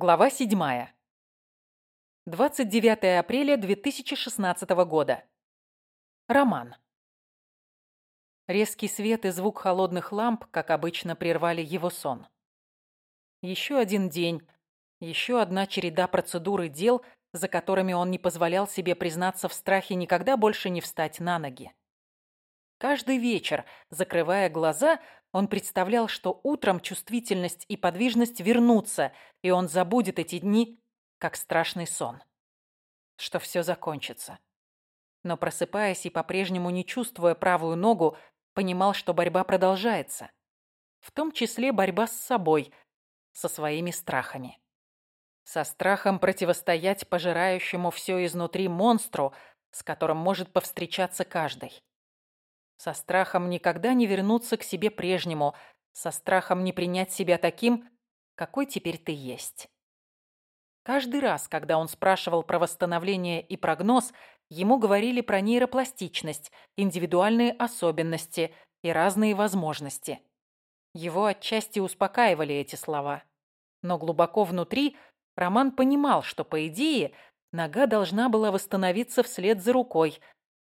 Глава 7. 29 апреля 2016 года. Роман. Резкий свет и звук холодных ламп, как обычно, прервали его сон. Еще один день, еще одна череда процедур и дел, за которыми он не позволял себе признаться в страхе никогда больше не встать на ноги. Каждый вечер, закрывая глаза, он представлял, что утром чувствительность и подвижность вернутся, и он забудет эти дни, как страшный сон. Что все закончится. Но просыпаясь и по-прежнему не чувствуя правую ногу, понимал, что борьба продолжается. В том числе борьба с собой, со своими страхами. Со страхом противостоять пожирающему все изнутри монстру, с которым может повстречаться каждый со страхом никогда не вернуться к себе прежнему, со страхом не принять себя таким, какой теперь ты есть. Каждый раз, когда он спрашивал про восстановление и прогноз, ему говорили про нейропластичность, индивидуальные особенности и разные возможности. Его отчасти успокаивали эти слова. Но глубоко внутри Роман понимал, что, по идее, нога должна была восстановиться вслед за рукой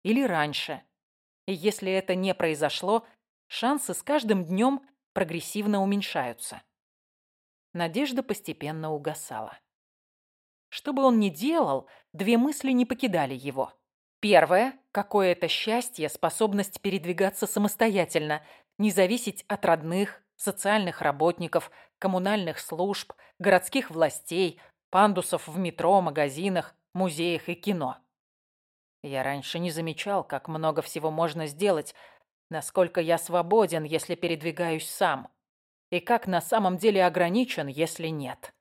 или раньше. И если это не произошло, шансы с каждым днем прогрессивно уменьшаются. Надежда постепенно угасала. Что бы он ни делал, две мысли не покидали его. Первое – какое-то счастье, способность передвигаться самостоятельно, не зависеть от родных, социальных работников, коммунальных служб, городских властей, пандусов в метро, магазинах, музеях и кино. Я раньше не замечал, как много всего можно сделать, насколько я свободен, если передвигаюсь сам, и как на самом деле ограничен, если нет.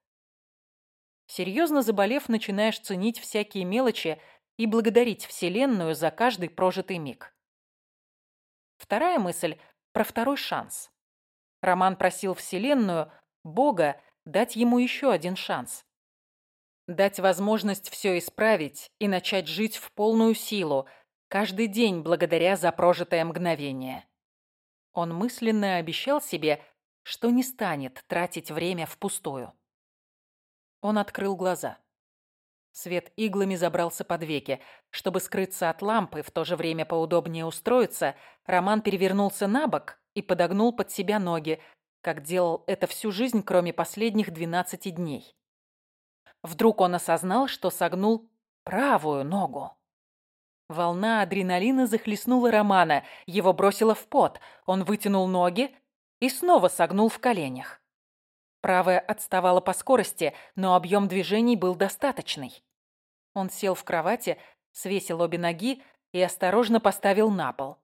Серьезно заболев, начинаешь ценить всякие мелочи и благодарить Вселенную за каждый прожитый миг. Вторая мысль про второй шанс. Роман просил Вселенную, Бога, дать ему еще один шанс. Дать возможность все исправить и начать жить в полную силу, каждый день благодаря за прожитое мгновение. Он мысленно обещал себе, что не станет тратить время впустую. Он открыл глаза. Свет иглами забрался под веки. Чтобы скрыться от лампы, в то же время поудобнее устроиться, Роман перевернулся на бок и подогнул под себя ноги, как делал это всю жизнь, кроме последних двенадцати дней. Вдруг он осознал, что согнул правую ногу. Волна адреналина захлестнула Романа, его бросило в пот. Он вытянул ноги и снова согнул в коленях. Правая отставала по скорости, но объем движений был достаточный. Он сел в кровати, свесил обе ноги и осторожно поставил на пол.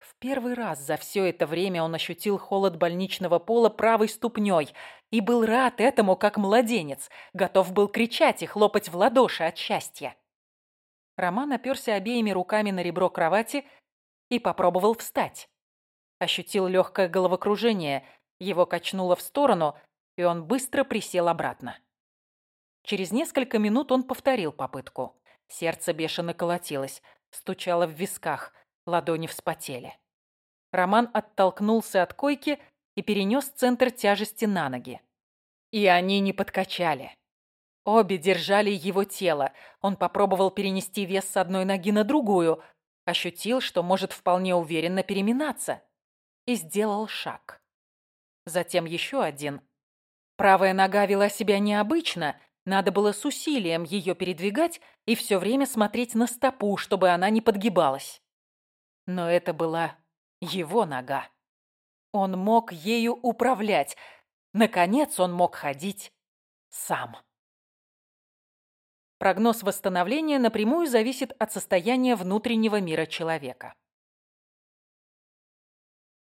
В первый раз за все это время он ощутил холод больничного пола правой ступней и был рад этому, как младенец, готов был кричать и хлопать в ладоши от счастья. Роман оперся обеими руками на ребро кровати и попробовал встать. Ощутил легкое головокружение, его качнуло в сторону, и он быстро присел обратно. Через несколько минут он повторил попытку. Сердце бешено колотилось, стучало в висках – Ладони вспотели. Роман оттолкнулся от койки и перенес центр тяжести на ноги. И они не подкачали. Обе держали его тело. Он попробовал перенести вес с одной ноги на другую, ощутил, что может вполне уверенно переминаться, и сделал шаг. Затем еще один. Правая нога вела себя необычно, надо было с усилием ее передвигать и все время смотреть на стопу, чтобы она не подгибалась. Но это была его нога. Он мог ею управлять. Наконец он мог ходить сам. Прогноз восстановления напрямую зависит от состояния внутреннего мира человека.